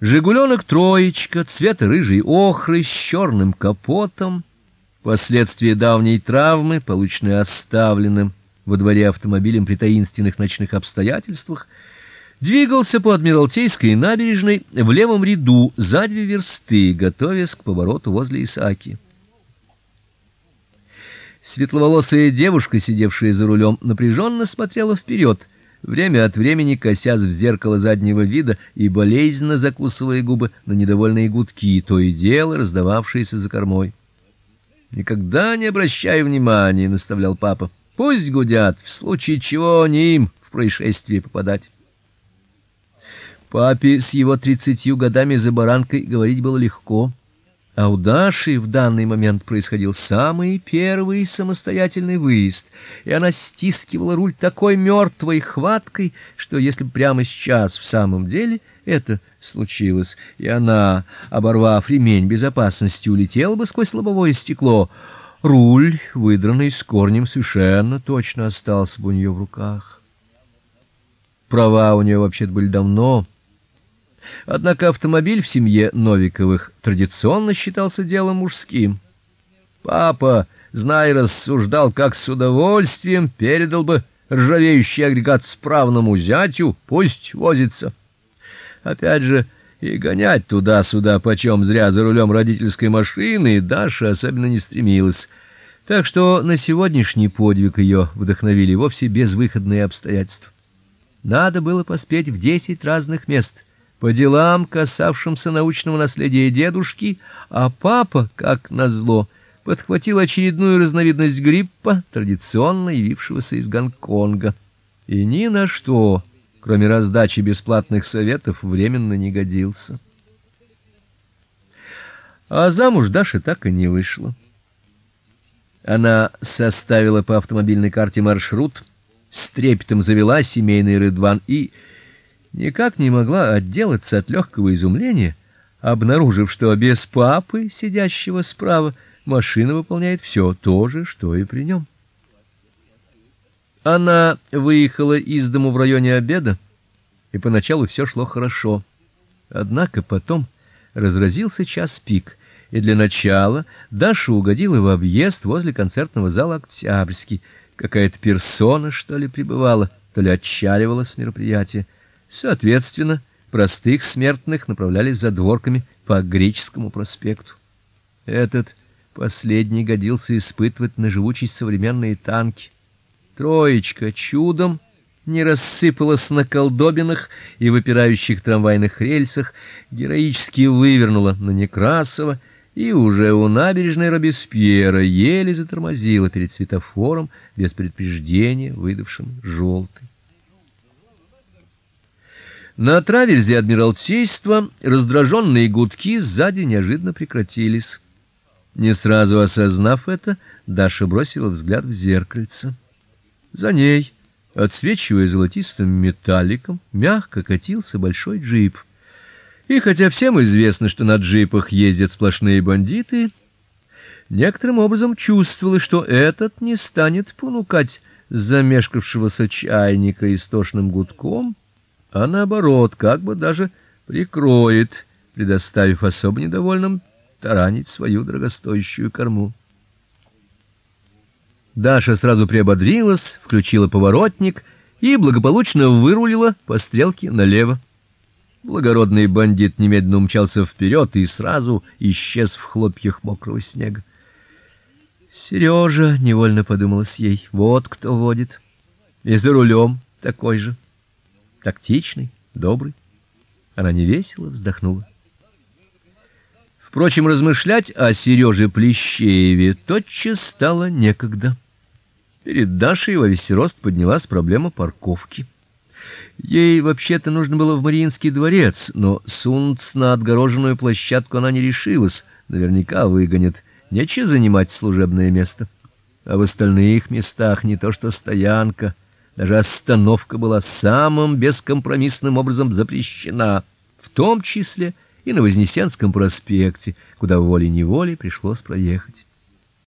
Жигуленок троечка цвета рыжей охры с черным капотом, последствия давней травмы, полученной оставленным во дворе автомобилем при таинственных ночных обстоятельствах, двигался по Адмиралтейской набережной в левом ряду за две версты, готовясь к повороту возле Исаки. Светловолосая девушка, сидевшая за рулем, напряженно смотрела вперед, время от времени косясь в зеркало заднего вида и болезненно закусывая губы на недовольные гудки, то и дело раздававшиеся за кормой. Никогда не обращай внимания, наставлял папа. Пусть гудят, в случае чего не им в происшествие попадать. Папе с его тридцатью годами за баранкой говорить было легко. А у Даши в данный момент происходил самый первый самостоятельный выезд, и она стискивала руль такой мертвой хваткой, что если прямо сейчас в самом деле это случилось, и она, оборвав ремень безопасности, улетела бы сквозь лобовое стекло, руль, выдранный с корнем, совершенно точно остался бы у нее в руках. Права у нее вообще-то были давно, Однако автомобиль в семье Новиковых традиционно считался делом мужским. Папа, зная, рассуждал, как с удовольствием передал бы ржавеющий агрегат справному зятю, пусть возится. Опять же, и гонять туда-сюда почем зря за рулем родительской машины Даша особенно не стремилась. Так что на сегодняшний подвиг ее вдохновили вовсе безвыходные обстоятельства. Надо было поспеть в десять разных мест по делам, касавшимся научного наследия дедушки, а папа, как назло, подхватил очередную разновидность гриппа, традиционно явившегося из Гонконга, и ни на что, кроме раздачи бесплатных советов, временно не годился. А замуж Даша так и не вышла. Она составила по автомобильной карте маршрут, с трепетом завела семейный рыдван и никак не могла отделаться от легкого изумления, обнаружив, что без папы, сидящего справа, машина выполняет все то же, что и при нем. Она выехала из дому в районе обеда, и поначалу все шло хорошо. Однако потом разразился час пик, и для начала Даша угодила в объезд возле концертного зала Октябрьский. Какая-то персона, что ли, прибывала, то ли отчаливала с мероприятия. Соответственно, простых смертных направлялись за дворками по Греческому проспекту. Этот последний годился испытывать на живучесть современные танки. Троечка чудом не рассыпалась на колдобинах и выпирающих трамвайных рельсах, героически вывернула на Некрасова и уже у набережной Робеспьера еле затормозила перед светофором без предупреждения, выдавшим желтый. На траверзе адмиралтейства раздраженные гудки сзади неожиданно прекратились. Не сразу осознав это, Даша бросила взгляд в зеркальце. За ней, отсвечивая золотистым металликом, мягко катился большой джип. И хотя всем известно, что на джипах ездят сплошные бандиты, некоторым образом чувствовалось, что этот не станет понукать замешкавшегося чайника истошным гудком а наоборот, как бы даже прикроет, предоставив особо недовольным таранить свою дорогостоящую корму. Даша сразу приободрилась, включила поворотник и благополучно вырулила по стрелке налево. Благородный бандит немедленно умчался вперед и сразу исчез в хлопьях мокрого снега. Сережа, невольно подумалось ей, вот кто водит. И за рулем такой же тактичный, добрый. Она невесело вздохнула. Впрочем, размышлять о Сереже Плещееве тотчас стало некогда. Перед Дашей во весь рост поднялась проблема парковки. Ей вообще-то нужно было в Мариинский дворец, но сунуться на отгороженную площадку она не решилась, наверняка выгонят. Нечего занимать служебное место. А в остальных местах не то что стоянка — даже остановка была самым бескомпромиссным образом запрещена, в том числе и на Вознесенском проспекте, куда волей-неволей пришлось проехать.